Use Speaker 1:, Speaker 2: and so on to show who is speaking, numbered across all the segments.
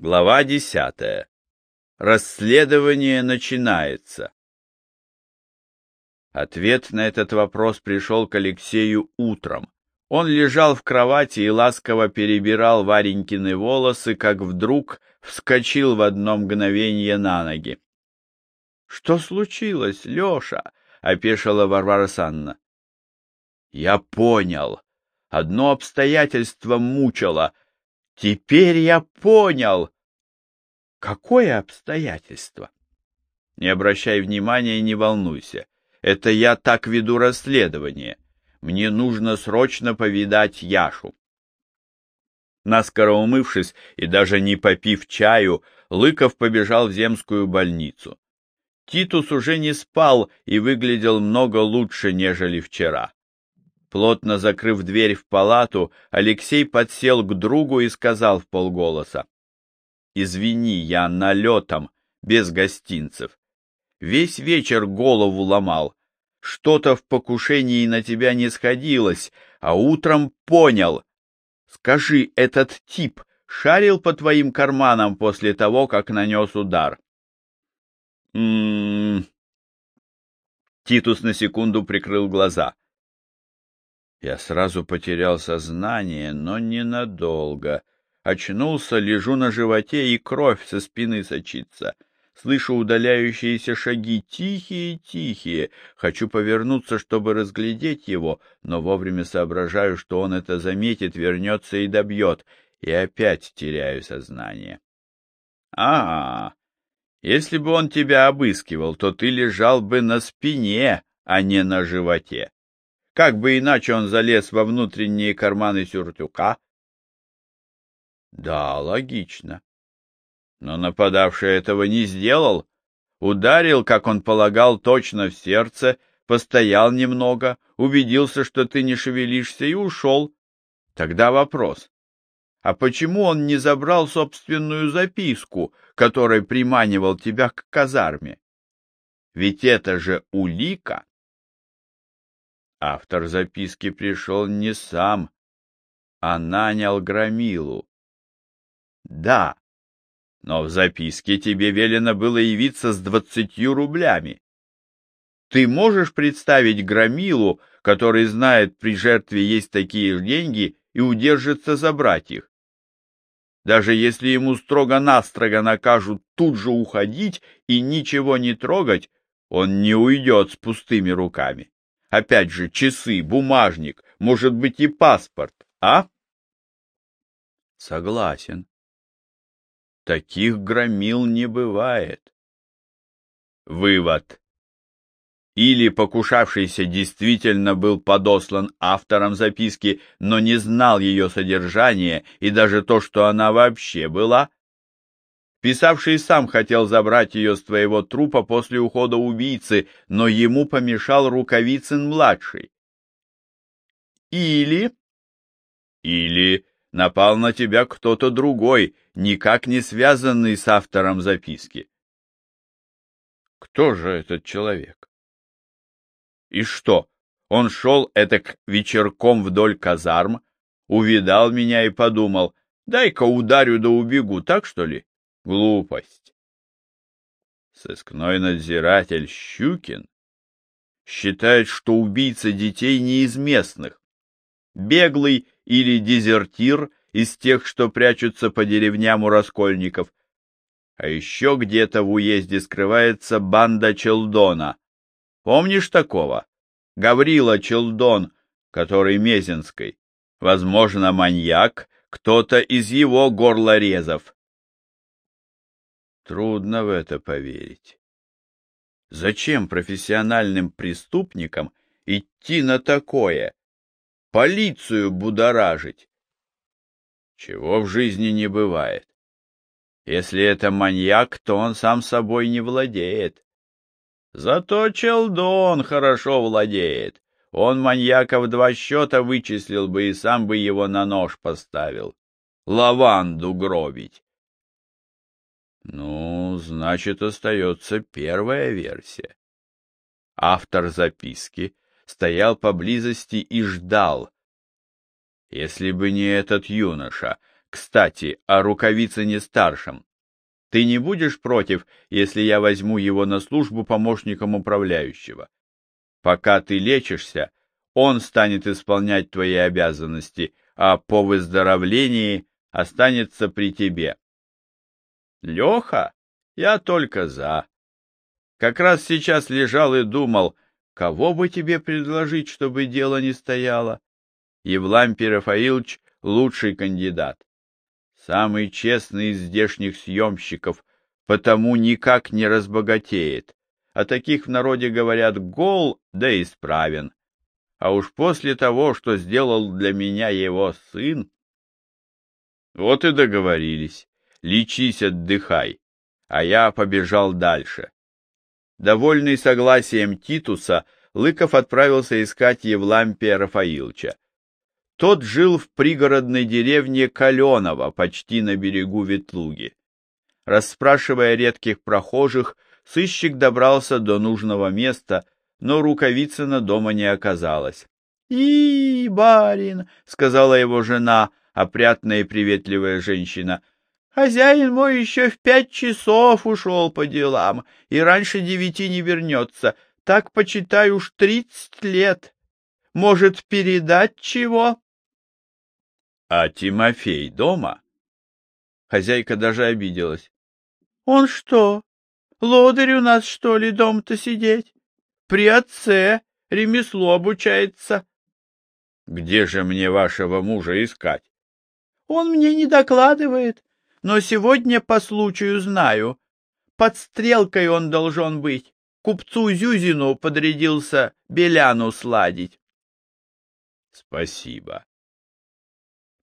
Speaker 1: Глава десятая. Расследование начинается. Ответ на этот вопрос пришел к Алексею утром. Он лежал в кровати и ласково перебирал Варенькины волосы, как вдруг вскочил в одно мгновение на ноги. — Что случилось, Леша? — опешила Варвара Санна. — Я понял. Одно обстоятельство мучило — Теперь я понял. Какое обстоятельство? Не обращай внимания и не волнуйся. Это я так веду расследование. Мне нужно срочно повидать Яшу. Наскоро умывшись и даже не попив чаю, Лыков побежал в земскую больницу. Титус уже не спал и выглядел много лучше, нежели вчера. Плотно закрыв дверь в палату, Алексей подсел к другу и сказал в полголоса. — Извини, я налетом, без гостинцев. Весь вечер голову ломал. Что-то в покушении на тебя не сходилось, а утром понял. Скажи, этот тип шарил по твоим карманам после того, как нанес удар? М -м -м. Титус на секунду прикрыл глаза. — я сразу потерял сознание, но ненадолго. Очнулся, лежу на животе, и кровь со спины сочится. Слышу удаляющиеся шаги, тихие-тихие. Хочу повернуться, чтобы разглядеть его, но вовремя соображаю, что он это заметит, вернется и добьет, и опять теряю сознание. А, -а, -а. если бы он тебя обыскивал, то ты лежал бы на спине, а не на животе. Как бы иначе он залез во внутренние карманы сюртюка? Да, логично. Но нападавший этого не сделал. Ударил, как он полагал, точно в сердце, постоял немного, убедился, что ты не шевелишься, и ушел. Тогда вопрос. А почему он не забрал собственную записку, которой приманивал тебя к казарме? Ведь это же улика. Автор записки пришел не сам, а нанял Громилу. Да, но в записке тебе велено было явиться с двадцатью рублями. Ты можешь представить Громилу, который знает, при жертве есть такие деньги, и удержится забрать их? Даже если ему строго-настрого накажут тут же уходить и ничего не трогать, он не уйдет с пустыми руками. Опять же, часы, бумажник, может быть и паспорт, а? Согласен. Таких громил не бывает. Вывод. Или покушавшийся действительно был подослан автором записки, но не знал ее содержания и даже то, что она вообще была, Писавший сам хотел забрать ее с твоего трупа после ухода убийцы, но ему помешал Рукавицын-младший. Или... Или напал на тебя кто-то другой, никак не связанный с автором записки. Кто же этот человек? И что, он шел этак вечерком вдоль казарм, увидал меня и подумал, дай-ка ударю да убегу, так что ли? Глупость. Сыскной надзиратель Щукин считает, что убийца детей не из местных, беглый или дезертир из тех, что прячутся по деревням у раскольников. А еще где-то в уезде скрывается банда Челдона. Помнишь такого? Гаврила Челдон, который Мезенской. Возможно, маньяк, кто-то из его горлорезов. Трудно в это поверить. Зачем профессиональным преступникам идти на такое? Полицию будоражить? Чего в жизни не бывает. Если это маньяк, то он сам собой не владеет. Зато Челдон хорошо владеет. Он маньяка в два счета вычислил бы и сам бы его на нож поставил. Лаванду гробить. Ну, значит, остается первая версия. Автор записки стоял поблизости и ждал. Если бы не этот юноша, Кстати, о Рукавицыне старшем. Ты не будешь против, если я возьму его на службу помощником управляющего? Пока ты лечишься, он станет исполнять твои обязанности, а по выздоровлении останется при тебе. Леха, я только за. Как раз сейчас лежал и думал, кого бы тебе предложить, чтобы дело не стояло. Евлампий Рафаилович — лучший кандидат. Самый честный из здешних съемщиков, потому никак не разбогатеет. А таких в народе говорят гол, да исправен. А уж после того, что сделал для меня его сын... Вот и договорились. Лечись, отдыхай. А я побежал дальше. Довольный согласием Титуса, Лыков отправился искать Евлампия Рафаиловича. Тот жил в пригородной деревне Каленово, почти на берегу Ветлуги. Расспрашивая редких прохожих, сыщик добрался до нужного места, но Рукавицына дома не оказалось. — И, барин, — сказала его жена, опрятная и приветливая женщина, — хозяин мой еще в пять часов ушел по делам и раньше девяти не вернется. Так, почитай, уж тридцать лет. Может, передать чего? — А Тимофей дома? Хозяйка даже обиделась. — Он что, лодырь у нас, что ли, дом-то сидеть? При отце ремесло обучается. — Где же мне вашего мужа искать? — Он мне не докладывает, но сегодня по случаю знаю. Под стрелкой он должен быть. Купцу Зюзину подрядился Беляну сладить. — Спасибо.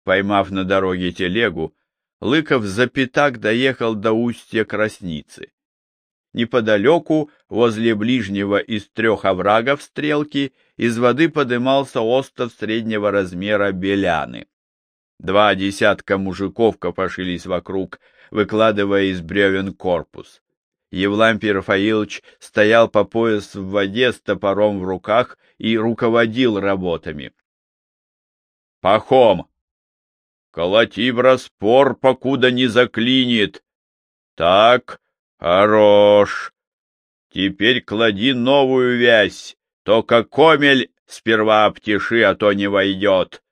Speaker 1: Поймав на дороге телегу, Лыков за пятак доехал до устья Красницы. Неподалеку, возле ближнего из трех оврагов стрелки, из воды подымался остов среднего размера Беляны. Два десятка мужиков копошились вокруг, выкладывая из бревен корпус. Евлампий Рафаилович стоял по пояс в воде с топором в руках и руководил работами. — Пахом! Колоти в распор, покуда не заклинит. Так, хорош. Теперь клади новую вязь, только комель сперва обтеши, а то не войдет.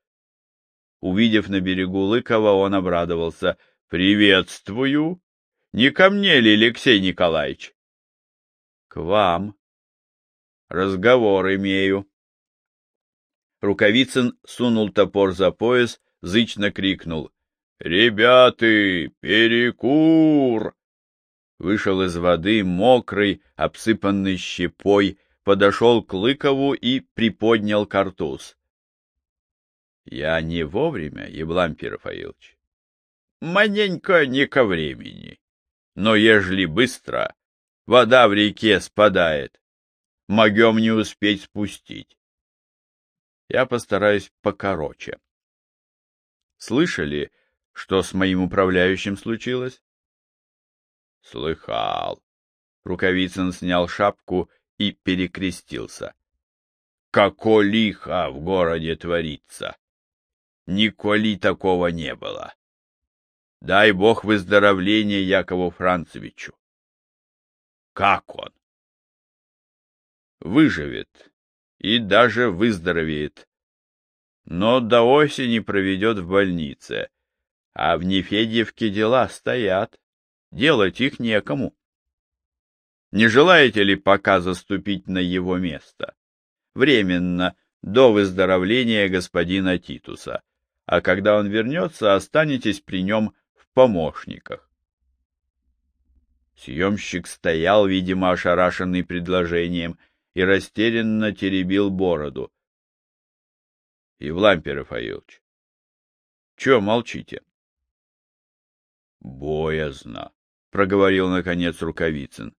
Speaker 1: Увидев на берегу Лыкова, он обрадовался. — Приветствую. Не ко мне ли, Алексей Николаевич? — К вам. Разговор имею. Рукавицын сунул топор за пояс зычно крикнул «Ребята, перекур!» Вышел из воды мокрый, обсыпанный щепой, подошел к Лыкову и приподнял картуз. — Я не вовремя, Евлампий Рафаилович. — Маненько не ко времени. Но ежели быстро, вода в реке спадает. Могем не успеть спустить. Я постараюсь покороче. Слышали, что с моим управляющим случилось? Слыхал. Рукавицын снял шапку и перекрестился. Како лихо в городе творится! Николи такого не было. Дай бог выздоровления Якову Францевичу. Как он? Выживет и даже выздоровеет но до осени проведет в больнице, а в Нефедьевке дела стоят, делать их некому. Не желаете ли пока заступить на его место? Временно, до выздоровления господина Титуса, а когда он вернется, останетесь при нем в помощниках. Съемщик стоял, видимо, ошарашенный предложением, и растерянно теребил бороду. Евлампий Рафаилович. Чего молчите? Боязно, проговорил наконец Рукавицын.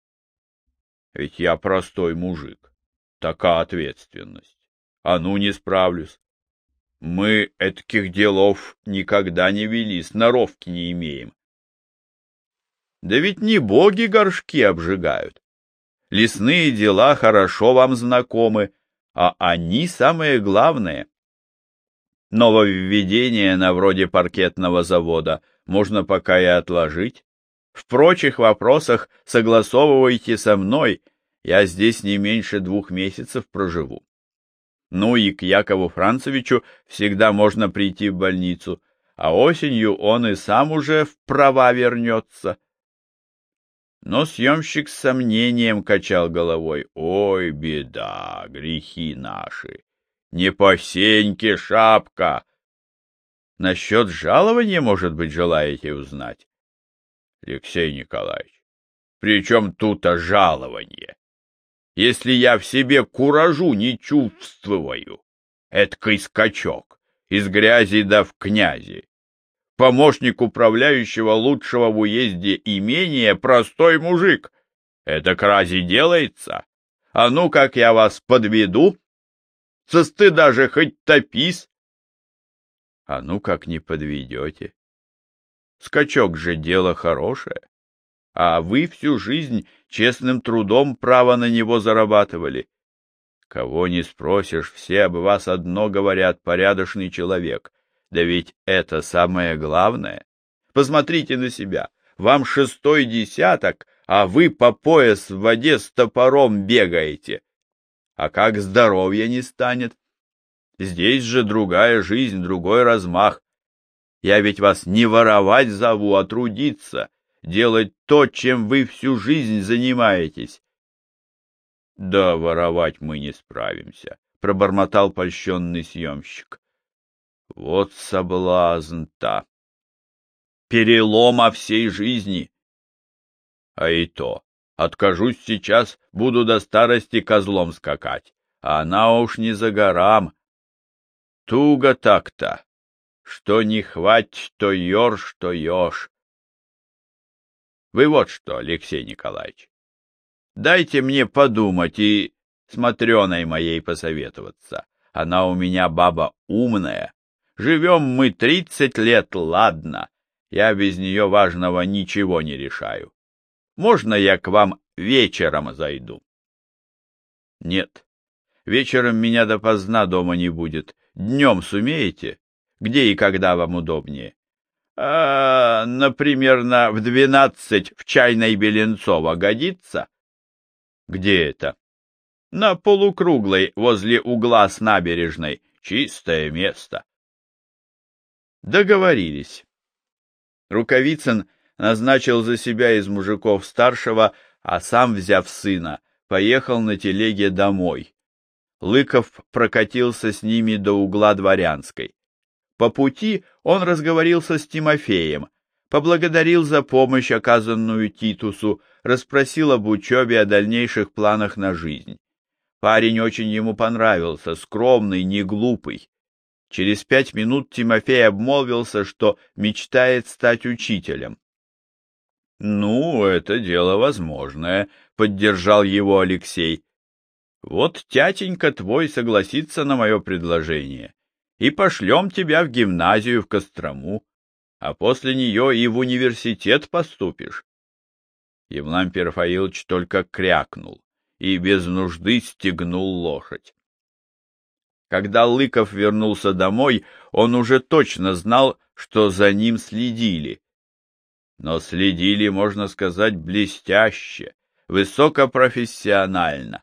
Speaker 1: Ведь я простой мужик. Такая ответственность. А ну не справлюсь. Мы этих делов никогда не вели, сноровки не имеем. Да ведь не боги горшки обжигают. Лесные дела хорошо вам знакомы, а они самое главное. Нововведение на вроде паркетного завода можно пока и отложить. В прочих вопросах согласовывайте со мной, я здесь не меньше двух месяцев проживу. Ну и к Якову Францевичу всегда можно прийти в больницу, а осенью он и сам уже в права вернется. Но съемщик с сомнением качал головой. Ой, беда, грехи наши! Не по сеньке шапка! Насчет жалования, может быть, желаете узнать? Алексей Николаевич, при чем тут-то жалование? Если я в себе куражу не чувствую, эткой скачок, из грязи да в князи помощник управляющего лучшего в уезде имения, простой мужик. Это крази делается. А ну, как я вас подведу? Со стыда же хоть топись. А ну, как не подведете. Скачок же дело хорошее. А вы всю жизнь честным трудом право на него зарабатывали. Кого не спросишь, все об вас одно говорят, порядочный человек — да ведь это самое главное. Посмотрите на себя. Вам шестой десяток, а вы по пояс в воде с топором бегаете. А как здоровья не станет? Здесь же другая жизнь, другой размах. Я ведь вас не воровать зову, а трудиться, делать то, чем вы всю жизнь занимаетесь. Да воровать мы не справимся, пробормотал польщенный съемщик. Вот соблазн-то! Перелома всей жизни! А и то, откажусь сейчас, буду до старости козлом скакать, а она уж не за горам. Туго так-то, что не хвать, то ёрш, то ёж. Вы вот что, Алексей Николаевич, дайте мне подумать и смотреной моей посоветоваться. Она у меня баба умная, Живем мы тридцать лет, ладно. Я без нее важного ничего не решаю. Можно я к вам вечером зайду? Нет. Вечером меня допоздна дома не будет. Днем сумеете? Где и когда вам удобнее? А, например, на в двенадцать в чайной Беленцова годится? Где это? На полукруглой, возле угла с набережной. Чистое место. Договорились. Рукавицын назначил за себя из мужиков старшего, а сам, взяв сына, поехал на телеге домой. Лыков прокатился с ними до угла Дворянской. По пути он разговорился с Тимофеем, поблагодарил за помощь, оказанную Титусу, расспросил об учебе, о дальнейших планах на жизнь. Парень очень ему понравился, скромный, не глупый. Через пять минут Тимофей обмолвился, что мечтает стать учителем. — Ну, это дело возможное, — поддержал его Алексей. — Вот тятенька твой согласится на мое предложение, и пошлем тебя в гимназию в Кострому, а после нее и в университет поступишь. Евлампий Рафаилович только крякнул и без нужды стегнул лошадь. Когда Лыков вернулся домой, он уже точно знал, что за ним следили. Но следили, можно сказать, блестяще, высокопрофессионально.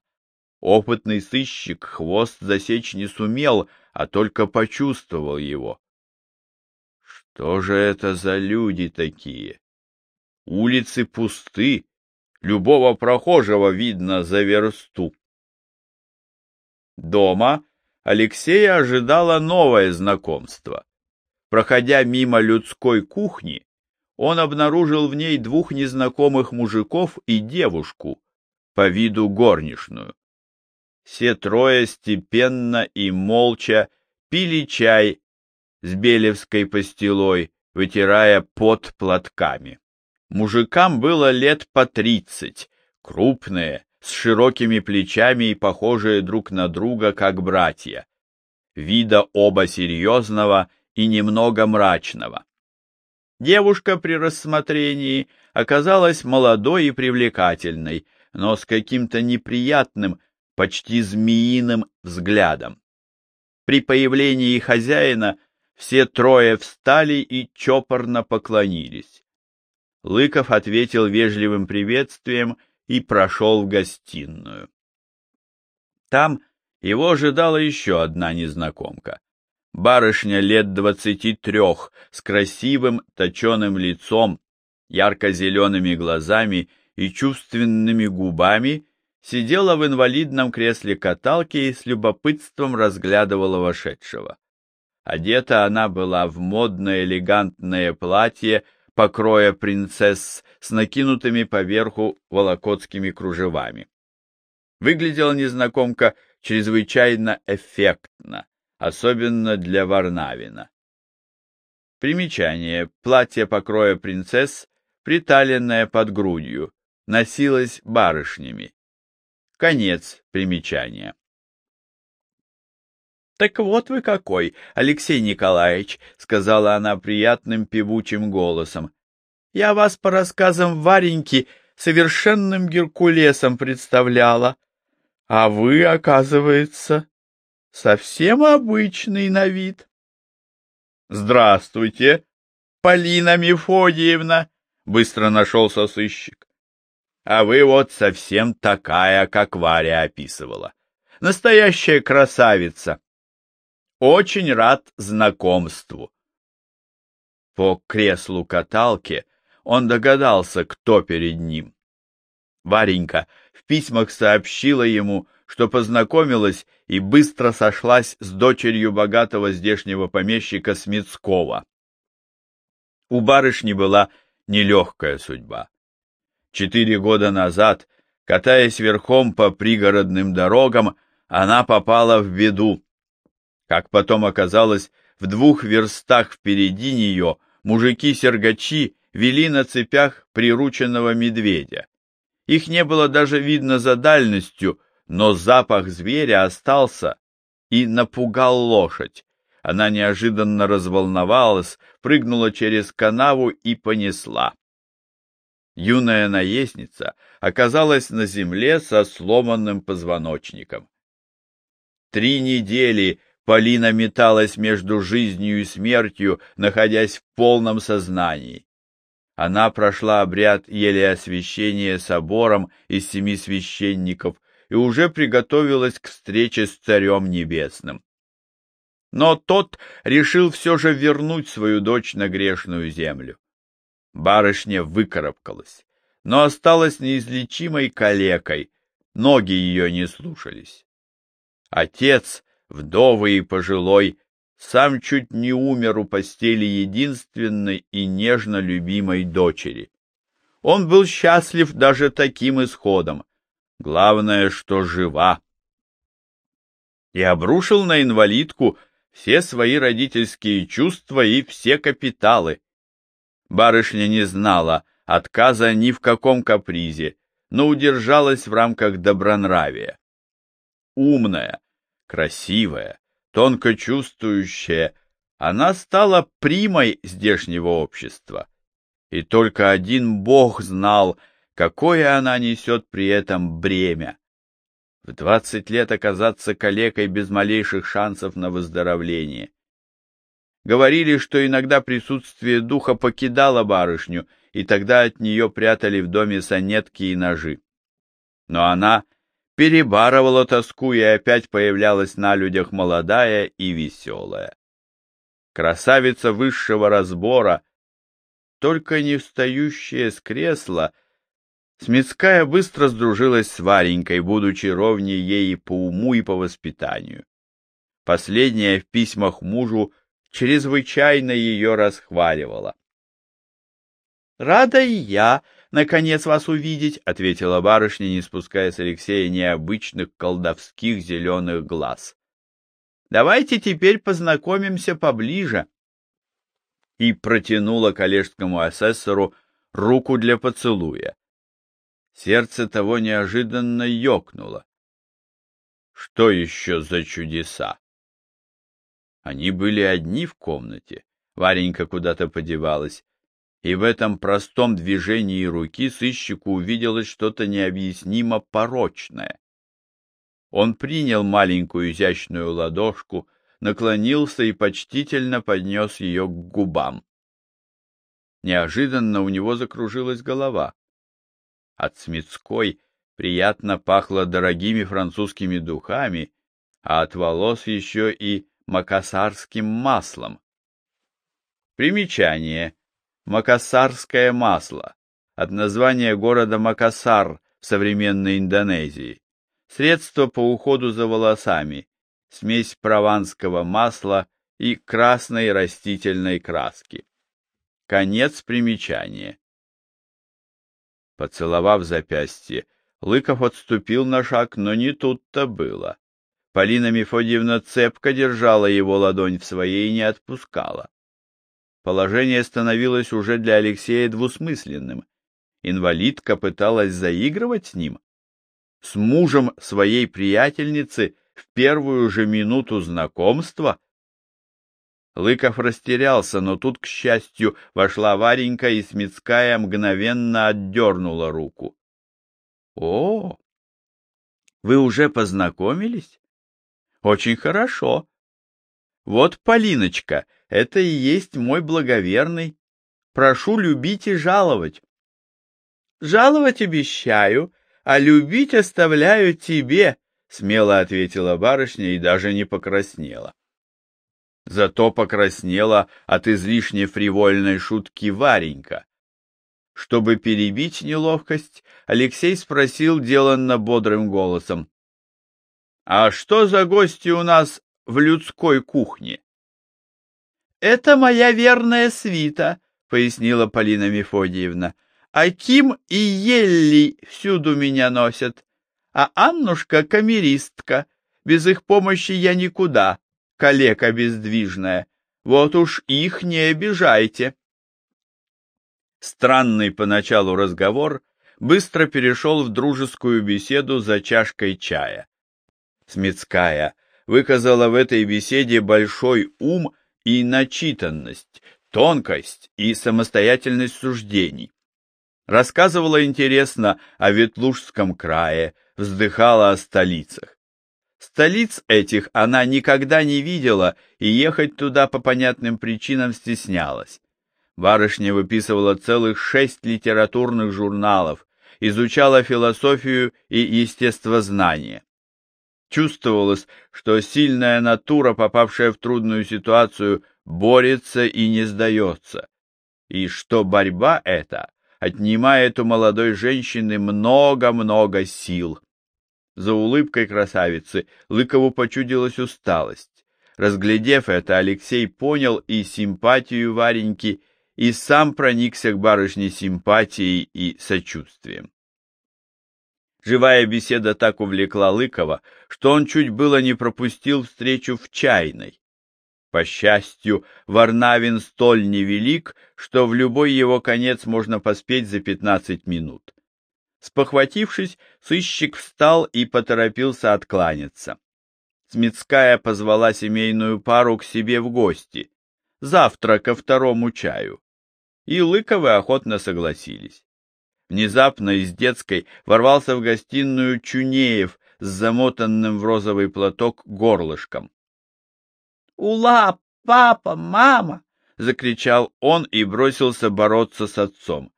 Speaker 1: Опытный сыщик хвост засечь не сумел, а только почувствовал его. Что же это за люди такие? Улицы пусты, любого прохожего видно за версту. Дома Алексея ожидало новое знакомство. Проходя мимо людской кухни, он обнаружил в ней двух незнакомых мужиков и девушку, по виду горничную. Все трое степенно и молча пили чай с белевской пастилой, вытирая пот платками. Мужикам было лет по тридцать, крупные, с широкими плечами и похожие друг на друга, как братья. Вида оба серьезного и немного мрачного. Девушка при рассмотрении оказалась молодой и привлекательной, но с каким-то неприятным, почти змеиным взглядом. При появлении хозяина все трое встали и чопорно поклонились. Лыков ответил вежливым приветствием и прошел в гостиную. Там его ожидала еще одна незнакомка. Барышня лет двадцати трех, с красивым точеным лицом, ярко-зелеными глазами и чувственными губами, сидела в инвалидном кресле каталки и с любопытством разглядывала вошедшего. Одета она была в модное элегантное платье покроя принцесс с накинутыми поверху волокотскими кружевами. Выглядела незнакомка чрезвычайно эффектно, особенно для Варнавина. Примечание. Платье покроя принцесс, приталенное под грудью, носилось барышнями. Конец примечания. «Так вот вы какой, Алексей Николаевич», — сказала она приятным певучим голосом. «Я вас по рассказам Вареньки совершенным Геркулесом представляла, а вы, оказывается, совсем обычный на вид». «Здравствуйте, Полина Мефодиевна», — быстро нашелся сыщик. «А вы вот совсем такая, как Варя описывала. Настоящая красавица». Очень рад знакомству. По креслу каталки он догадался, кто перед ним. Варенька в письмах сообщила ему, что познакомилась и быстро сошлась с дочерью богатого здешнего помещика Смитского. У барышни была нелегкая судьба. Четыре года назад, катаясь верхом по пригородным дорогам, она попала в беду. Как потом оказалось, в двух верстах впереди нее мужики-сергачи вели на цепях прирученного медведя. Их не было даже видно за дальностью, но запах зверя остался и напугал лошадь. Она неожиданно разволновалась, прыгнула через канаву и понесла. Юная наездница оказалась на земле со сломанным позвоночником. Три недели Полина металась между жизнью и смертью, находясь в полном сознании. Она прошла обряд еле освящения собором из семи священников и уже приготовилась к встрече с Царем Небесным. Но тот решил все же вернуть свою дочь на грешную землю. Барышня выкарабкалась, но осталась неизлечимой калекой, ноги ее не слушались. Отец вдовый и пожилой, сам чуть не умер у постели единственной и нежно любимой дочери. Он был счастлив даже таким исходом. Главное, что жива. И обрушил на инвалидку все свои родительские чувства и все капиталы. Барышня не знала отказа ни в каком капризе, но удержалась в рамках добронравия. Умная, красивая, тонко чувствующая, она стала примой здешнего общества. И только один Бог знал, какое она несет при этом бремя. В двадцать лет оказаться калекой без малейших шансов на выздоровление. Говорили, что иногда присутствие духа покидало барышню, и тогда от нее прятали в доме санетки и ножи. Но она перебарывала тоску и опять появлялась на людях молодая и веселая. Красавица высшего разбора, только не встающая с кресла, Смитская быстро сдружилась с Варенькой, будучи ровнее ей по уму и по воспитанию. Последняя в письмах мужу чрезвычайно ее расхваливала. «Рада и я, наконец вас увидеть, — ответила барышня, не спуская с Алексея необычных колдовских зеленых глаз. — Давайте теперь познакомимся поближе. И протянула коллежскому асессору руку для поцелуя. Сердце того неожиданно ёкнуло. Что еще за чудеса? Они были одни в комнате. Варенька куда-то подевалась и в этом простом движении руки сыщику увиделось что-то необъяснимо порочное. Он принял маленькую изящную ладошку, наклонился и почтительно поднес ее к губам. Неожиданно у него закружилась голова. От Смитской приятно пахло дорогими французскими духами, а от волос еще и макасарским маслом. Примечание. Макасарское масло. От названия города Макасар в современной Индонезии. Средство по уходу за волосами. Смесь прованского масла и красной растительной краски. Конец примечания. Поцеловав запястье, Лыков отступил на шаг, но не тут-то было. Полина Мефодьевна цепко держала его ладонь в своей и не отпускала. Положение становилось уже для Алексея двусмысленным. Инвалидка пыталась заигрывать с ним. С мужем своей приятельницы в первую же минуту знакомства. Лыков растерялся, но тут, к счастью, вошла Варенька, и Смитская мгновенно отдернула руку. — О, вы уже познакомились? Очень хорошо. Вот, Полиночка, это и есть мой благоверный. Прошу любить и жаловать. Жаловать обещаю, а любить оставляю тебе, смело ответила барышня и даже не покраснела. Зато покраснела от излишне фривольной шутки Варенька. Чтобы перебить неловкость, Алексей спросил деланно бодрым голосом. А что за гости у нас в людской кухне? Это моя верная свита, пояснила Полина Мефодиевна. Аким и Елли всюду меня носят, а Аннушка — камеристка. Без их помощи я никуда, калека бездвижная. Вот уж их не обижайте. Странный поначалу разговор быстро перешел в дружескую беседу за чашкой чая. Смитская выказала в этой беседе большой ум и начитанность, тонкость и самостоятельность суждений. Рассказывала интересно о Ветлужском крае, вздыхала о столицах. Столиц этих она никогда не видела и ехать туда по понятным причинам стеснялась. Барышня выписывала целых шесть литературных журналов, изучала философию и естествознание. Чувствовалось, что сильная натура, попавшая в трудную ситуацию, борется и не сдается, и что борьба эта отнимает у молодой женщины много-много сил. За улыбкой красавицы Лыкову почудилась усталость. Разглядев это, Алексей понял и симпатию Вареньки, и сам проникся к барышне симпатией и сочувствием. Живая беседа так увлекла Лыкова, что он чуть было не пропустил встречу в чайной. По счастью, Варнавин столь невелик, что в любой его конец можно поспеть за пятнадцать минут. Спохватившись, сыщик встал и поторопился откланяться. Смитская позвала семейную пару к себе в гости. Завтра ко второму чаю. И Лыковы охотно согласились. Внезапно из детской ворвался в гостиную Чунеев с замотанным в розовый платок горлышком. «Ула, папа, мама!» — закричал он и бросился бороться с отцом.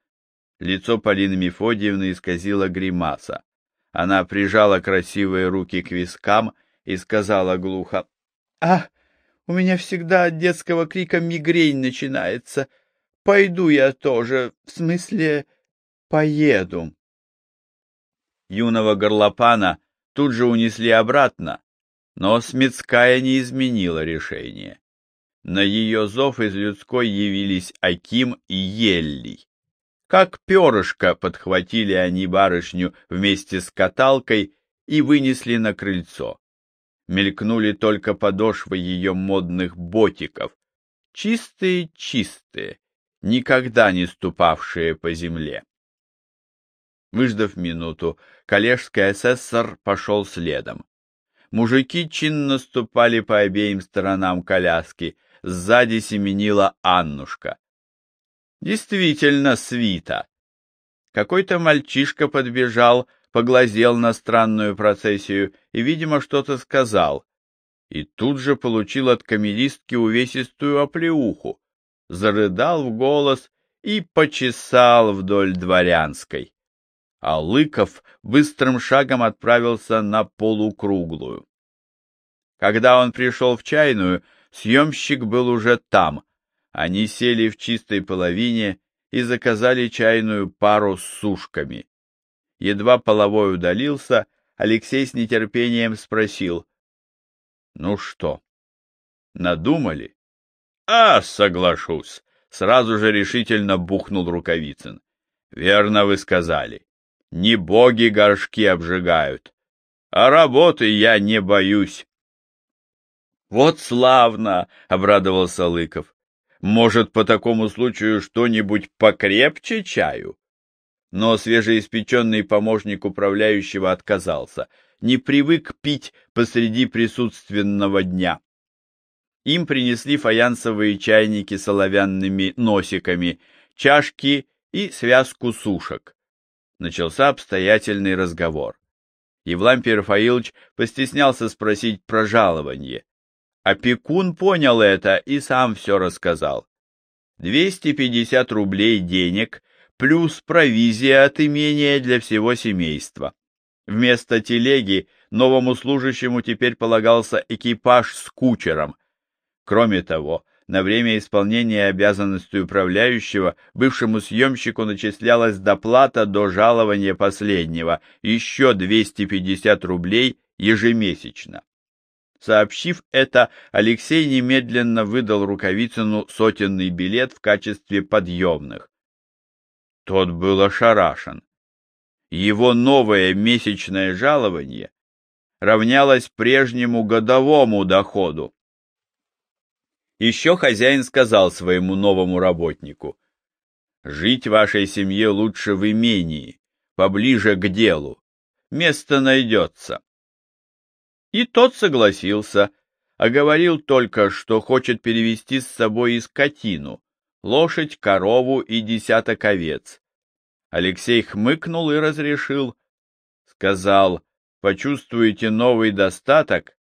Speaker 1: Лицо Полины Мефодиевны исказило гримаса. Она прижала красивые руки к вискам и сказала глухо, «А, у меня всегда от детского крика мигрень начинается. Пойду я тоже, в смысле, поеду. Юного горлопана тут же унесли обратно, но Смитская не изменила решение. На ее зов из людской явились Аким и Еллий. Как перышко подхватили они барышню вместе с каталкой и вынесли на крыльцо. Мелькнули только подошвы ее модных ботиков, чистые-чистые, никогда не ступавшие по земле. Выждав минуту, коллежский асессор пошел следом. Мужики чинно ступали по обеим сторонам коляски, сзади семенила Аннушка. Действительно свита. Какой-то мальчишка подбежал, поглазел на странную процессию и, видимо, что-то сказал. и тут же получил от камеристки увесистую оплеуху, зарыдал в голос и почесал вдоль дворянской. А Лыков быстрым шагом отправился на полукруглую. Когда он пришел в чайную, съемщик был уже там. Они сели в чистой половине и заказали чайную пару с сушками. Едва половой удалился, Алексей с нетерпением спросил. — Ну что, надумали? — А, соглашусь, — сразу же решительно бухнул Рукавицын. — Верно вы сказали. Не боги горшки обжигают, а работы я не боюсь. — Вот славно! — обрадовался Лыков. — Может, по такому случаю что-нибудь покрепче чаю? но свежеиспеченный помощник управляющего отказался, не привык пить посреди присутственного дня. Им принесли фаянсовые чайники с оловянными носиками, чашки и связку сушек. Начался обстоятельный разговор. Евлампий Рафаилович постеснялся спросить про жалование. Опекун понял это и сам все рассказал. 250 рублей денег плюс провизия от имения для всего семейства. Вместо телеги новому служащему теперь полагался экипаж с кучером. Кроме того, на время исполнения обязанностей управляющего бывшему съемщику начислялась доплата до жалования последнего, еще 250 рублей ежемесячно. Сообщив это, Алексей немедленно выдал Рукавицыну сотенный билет в качестве подъемных. Тот был ошарашен. Его новое месячное жалование равнялось прежнему годовому доходу. Еще хозяин сказал своему новому работнику, «Жить вашей семье лучше в имении, поближе к делу. Место найдется». И тот согласился, а говорил только, что хочет перевести с собой и скотину, лошадь, корову и десяток овец. Алексей хмыкнул и разрешил. Сказал, почувствуете новый достаток,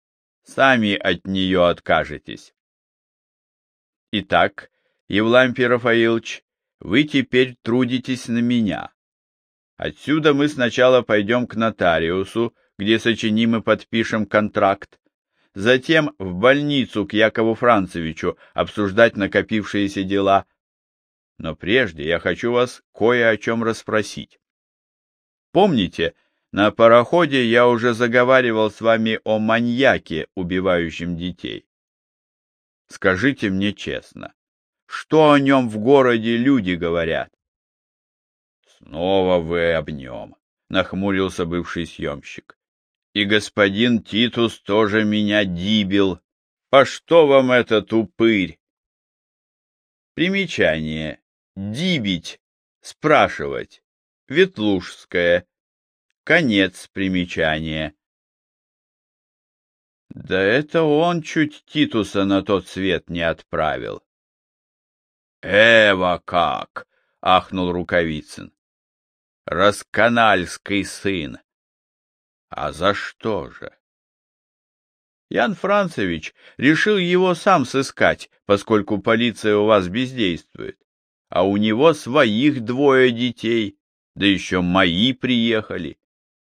Speaker 1: сами от нее откажетесь. Итак, Евлампий Рафаилович, вы теперь трудитесь на меня. Отсюда мы сначала пойдем к нотариусу, где сочиним и подпишем контракт, затем в больницу к Якову Францевичу обсуждать накопившиеся дела. Но прежде я хочу вас кое о чем расспросить. Помните, на пароходе я уже заговаривал с вами о маньяке, убивающем детей. Скажите мне честно, что о нем в городе люди говорят? Снова вы об нем, — нахмурился бывший съемщик. И господин Титус тоже меня дибил. А что вам этот упырь? Примечание. Дибить. Спрашивать. Ветлужская. Конец примечания. Да это он чуть Титуса на тот свет не отправил. Эва как! — ахнул Рукавицын. Расканальский сын. А за что же? Ян Францевич решил его сам сыскать, поскольку полиция у вас бездействует. А у него своих двое детей, да еще мои приехали.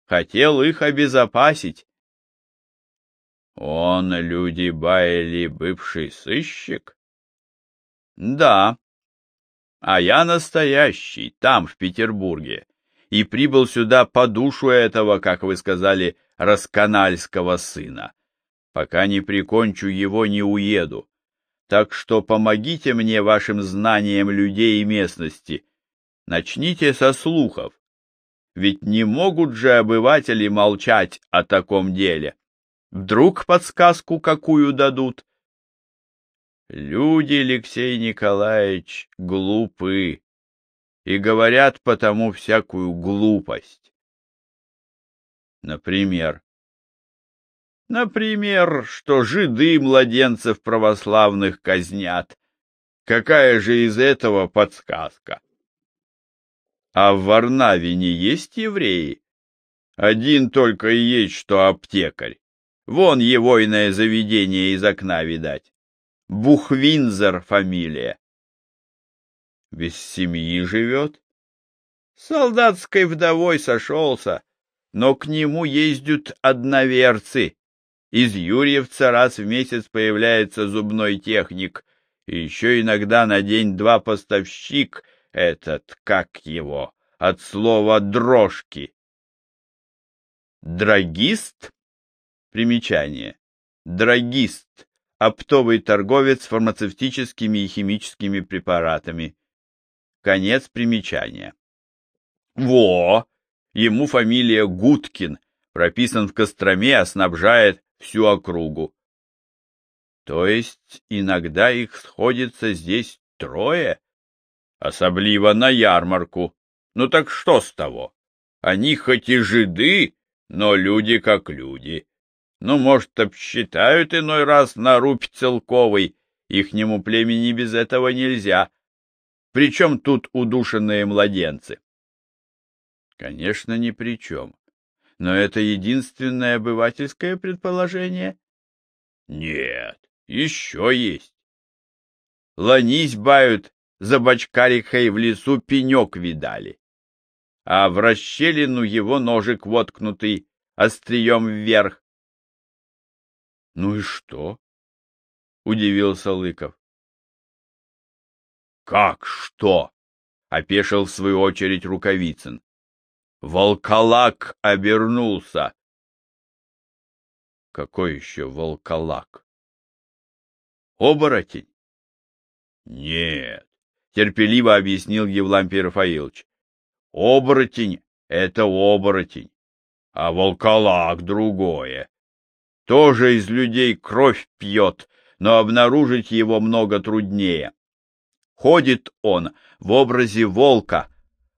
Speaker 1: Хотел их обезопасить. Он, люди Байли, бывший сыщик? Да. А я настоящий, там, в Петербурге и прибыл сюда по душу этого, как вы сказали, расканальского сына. Пока не прикончу его, не уеду. Так что помогите мне вашим знанием людей и местности. Начните со слухов. Ведь не могут же обыватели молчать о таком деле. Вдруг подсказку какую дадут? Люди, Алексей Николаевич, глупы и говорят потому всякую глупость. Например, например, что жиды младенцев православных казнят. Какая же из этого подсказка? А в Варнаве не есть евреи? Один только и есть, что аптекарь. Вон его иное заведение из окна видать. Бухвинзер фамилия. Без семьи живет? Солдатской вдовой сошелся, но к нему ездят одноверцы. Из Юрьевца раз в месяц появляется зубной техник, и еще иногда на день-два поставщик этот, как его, от слова «дрожки». Драгист? Примечание. Драгист. Оптовый торговец фармацевтическими и химическими препаратами. Конец примечания. Во! Ему фамилия Гудкин, прописан в Костроме, а снабжает всю округу. То есть иногда их сходится здесь трое? Особливо на ярмарку. Ну так что с того? Они хоть и жиды, но люди как люди. Ну, может, обсчитают иной раз на рубь целковый, ихнему племени без этого нельзя. Причем тут удушенные младенцы? Конечно, ни при чем. Но это единственное обывательское предположение? Нет, еще есть. Ланись бают, за бочкарихой в лесу пенек видали. А в расщелину его ножик воткнутый, острием вверх. — Ну и что? — удивился Лыков. — Как что? — опешил в свою очередь Рукавицын. Волколак обернулся. — Какой еще волколак? — Оборотень? — Нет, — терпеливо объяснил Евлампий Рафаилович. — Оборотень — это оборотень, а волколак — другое. Тоже из людей кровь пьет, но обнаружить его много труднее. Ходит он в образе волка,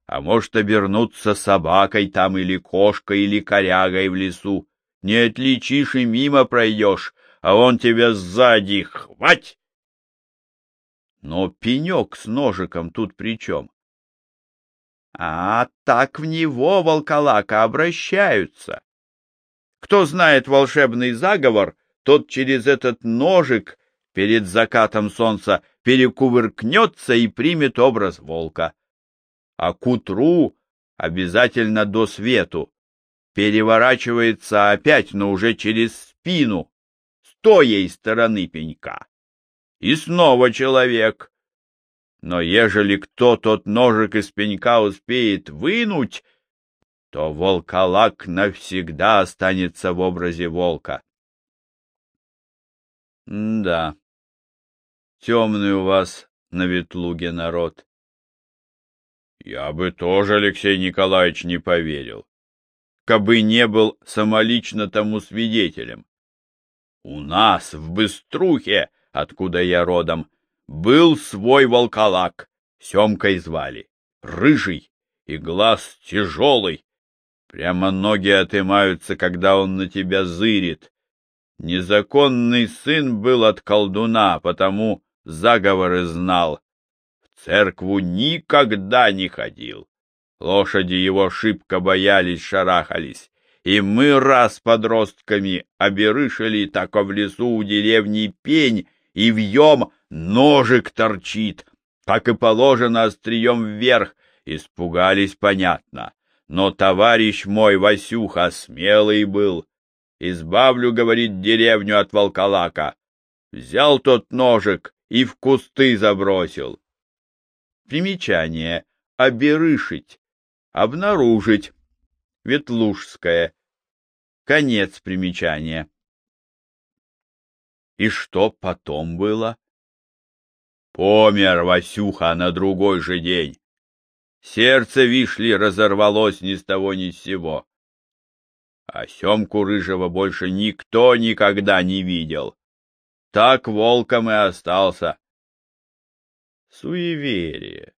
Speaker 1: а может обернуться собакой там или кошкой или корягой в лесу. Не отличишь и мимо пройдешь, а он тебя сзади хвать но пенек с ножиком тут при чем? А так в него волколака обращаются. Кто знает волшебный заговор, тот через этот ножик перед закатом солнца перекувыркнется и примет образ волка. А к утру обязательно до свету переворачивается опять, но уже через спину, с той стороны пенька и снова человек. Но ежели кто тот ножик из пенька успеет вынуть, то волколак навсегда останется в образе волка. — Да, темный у вас на Ветлуге народ. — Я бы тоже, Алексей Николаевич, не поверил, кабы не был самолично тому свидетелем. У нас в Быструхе откуда я родом, был свой волколак, Семкой звали, рыжий и глаз тяжелый. Прямо ноги отымаются, когда он на тебя зырит. Незаконный сын был от колдуна, потому заговоры знал. В церкву никогда не ходил. Лошади его шибко боялись, шарахались. И мы раз подростками оберышили тако в лесу у деревни пень и вьем ножик торчит, как и положено острием вверх, испугались, понятно. Но товарищ мой Васюха смелый был. Избавлю, говорит, деревню от волколака. Взял тот ножик и в кусты забросил. Примечание. Оберышить. Обнаружить. Ветлужское. Конец примечания. И что потом было? Помер Васюха на другой же день. Сердце Вишли разорвалось ни с того ни с сего. А Семку Рыжего больше никто никогда не видел. Так волком и остался. Суеверие.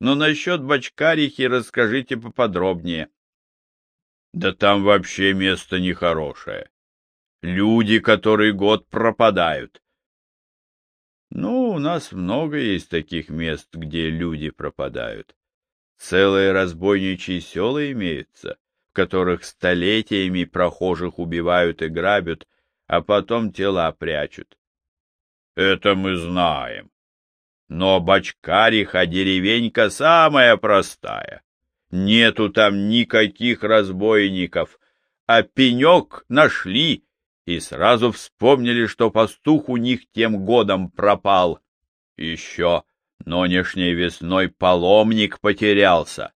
Speaker 1: Но насчет бочкарихи расскажите поподробнее. Да там вообще место нехорошее люди, которые год пропадают. Ну, у нас много есть таких мест, где люди пропадают. Целые разбойничьи села имеются, в которых столетиями прохожих убивают и грабят, а потом тела прячут. Это мы знаем. Но Бочкариха деревенька самая простая. Нету там никаких разбойников, а пенек нашли и сразу вспомнили, что пастух у них тем годом пропал. Еще нонешней весной паломник потерялся,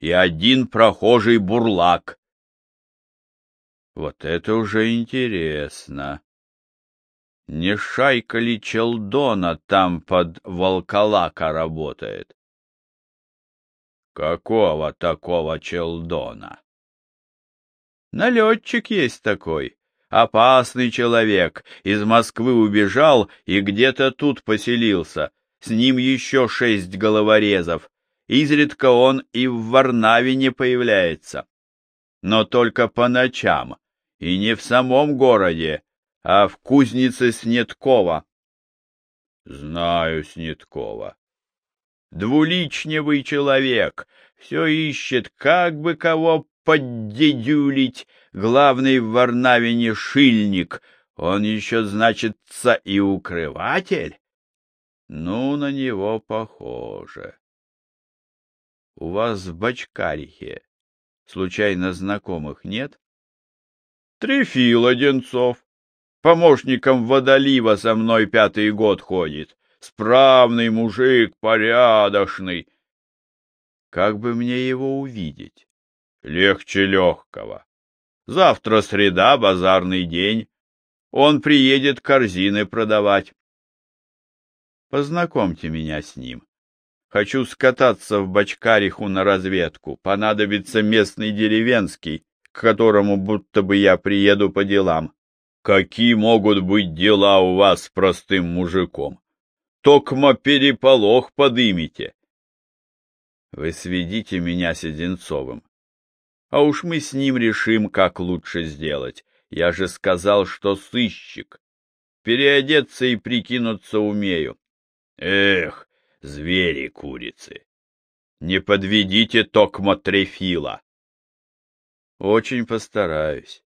Speaker 1: и один прохожий бурлак. Вот это уже интересно. Не шайка ли Челдона там под Волколака работает? Какого такого Челдона? Налетчик есть такой. Опасный человек. Из Москвы убежал и где-то тут поселился. С ним еще шесть головорезов. Изредка он и в Варнаве не появляется. Но только по ночам. И не в самом городе, а в кузнице Снеткова. Знаю Снеткова. Двуличневый человек, все ищет, как бы кого поддедюлить, главный в Варнавине шильник, он еще, значится, и укрыватель? Ну, на него похоже. У вас в Бочкарихе случайно знакомых нет? Трефил Одинцов. Помощником водолива со мной пятый год ходит. Справный мужик, порядочный. Как бы мне его увидеть? Легче легкого. Завтра среда, базарный день. Он приедет корзины продавать. Познакомьте меня с ним. Хочу скататься в Бочкариху на разведку. Понадобится местный деревенский, к которому будто бы я приеду по делам. Какие могут быть дела у вас с простым мужиком? Токмо переполох подымите. Вы сведите меня с Одинцовым. А уж мы с ним решим, как лучше сделать. Я же сказал, что сыщик. Переодеться и прикинуться умею. Эх, звери-курицы! Не подведите токмо Трефила. Очень постараюсь.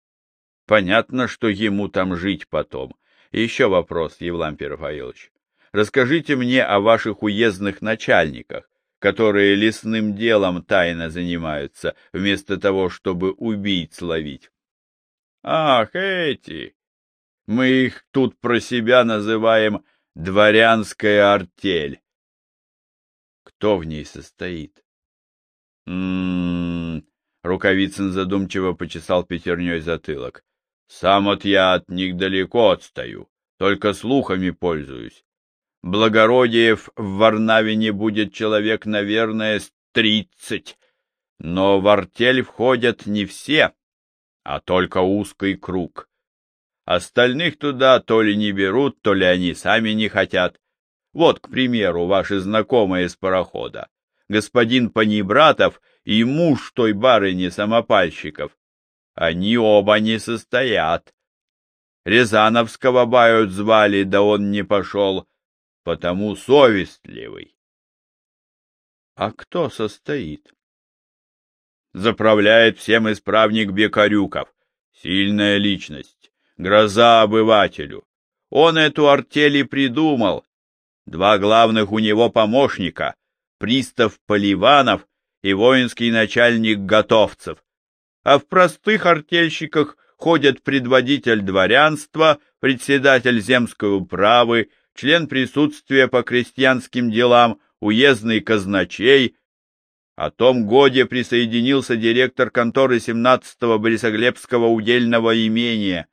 Speaker 1: Понятно, что ему там жить потом. Еще вопрос, Евлампий Рафаилович. Расскажите мне о ваших уездных начальниках которые лесным делом тайно занимаются, вместо того, чтобы убийц ловить. Ах, эти! Мы их тут про себя называем дворянская артель. Кто в ней состоит? М-м-м, Рукавицын задумчиво почесал пятерней затылок. Сам вот я от них далеко отстаю, только слухами пользуюсь. Благородиев в Варнавине будет человек, наверное, с тридцать, но в артель входят не все, а только узкий круг. Остальных туда то ли не берут, то ли они сами не хотят. Вот, к примеру, ваши знакомые с парохода. Господин Панибратов и муж той барыни самопальщиков. Они оба не состоят. Рязановского бают звали, да он не пошел потому совестливый. А кто состоит? Заправляет всем исправник Бекарюков. Сильная личность, гроза обывателю. Он эту артель и придумал. Два главных у него помощника — пристав Поливанов и воинский начальник Готовцев. А в простых артельщиках ходят предводитель дворянства, председатель земской управы, член присутствия по крестьянским делам, уездный казначей. О том годе присоединился директор конторы 17-го Борисоглебского удельного имения.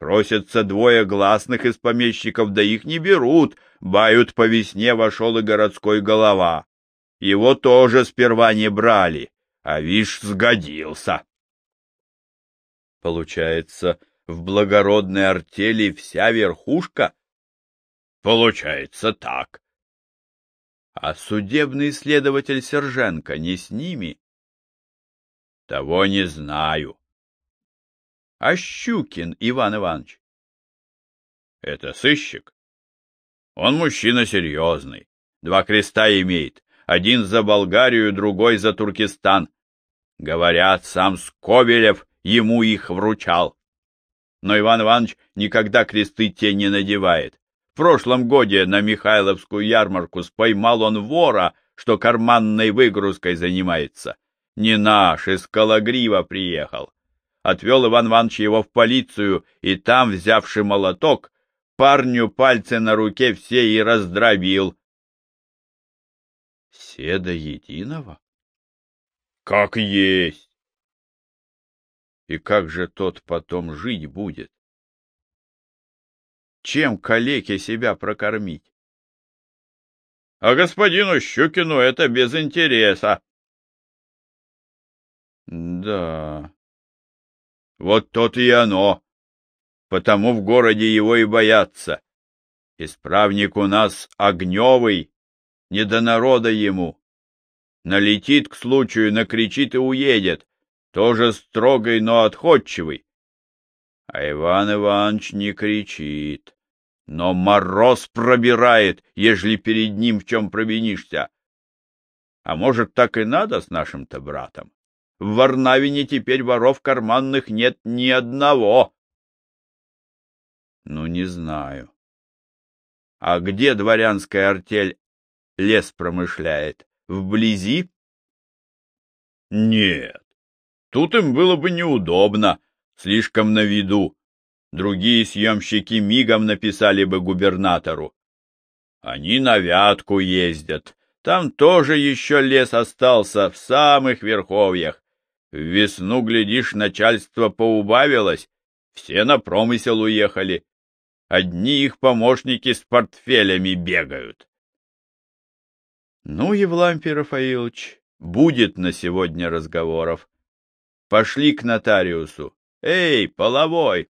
Speaker 1: Просятся двое гласных из помещиков, да их не берут, бают по весне вошел и городской голова. Его тоже сперва не брали, а вишь, сгодился. Получается, в благородной артели вся верхушка Получается так. А судебный следователь Серженко не с ними? Того не знаю. А Щукин Иван Иванович? Это сыщик. Он мужчина серьезный. Два креста имеет. Один за Болгарию, другой за Туркестан. Говорят, сам Скобелев ему их вручал. но Иван Иванович никогда кресты те не надевает. В прошлом годе на Михайловскую ярмарку споймал он вора, что карманной выгрузкой занимается. Не наш, из Калагрива приехал. Отвел Иван Иванович его в полицию, и там, взявший молоток, парню пальцы на руке все и раздробил.
Speaker 2: Все до единого?
Speaker 1: Как есть.
Speaker 2: И как же тот потом жить будет? Чем калеке себя прокормить?
Speaker 1: А господину Щукину это без интереса.
Speaker 2: Да.
Speaker 1: Вот то и оно. Потому в городе его и боятся. Исправник у нас огневый, не до народа ему. Налетит к случаю, накричит и уедет. Тоже строгий, но отходчивый. А Иван Иванович не кричит, но мороз пробирает, ежели перед ним в чем провинишься. А может, так и надо с нашим-то братом? В Варнавине теперь воров карманных нет ни одного.
Speaker 2: Ну, не знаю. А где дворянская артель лес промышляет? Вблизи?
Speaker 1: Нет. Тут им было бы неудобно, слишком на виду. Другие съемщики мигом написали бы губернатору. Они на Вятку ездят. Там тоже еще лес остался в самых верховьях. В весну, глядишь, начальство поубавилось, все на промысел уехали. Одни их помощники с портфелями бегают.
Speaker 2: Ну, Евлампий Рафаилович, будет на сегодня разговоров. Пошли к нотариусу. Эй, половой!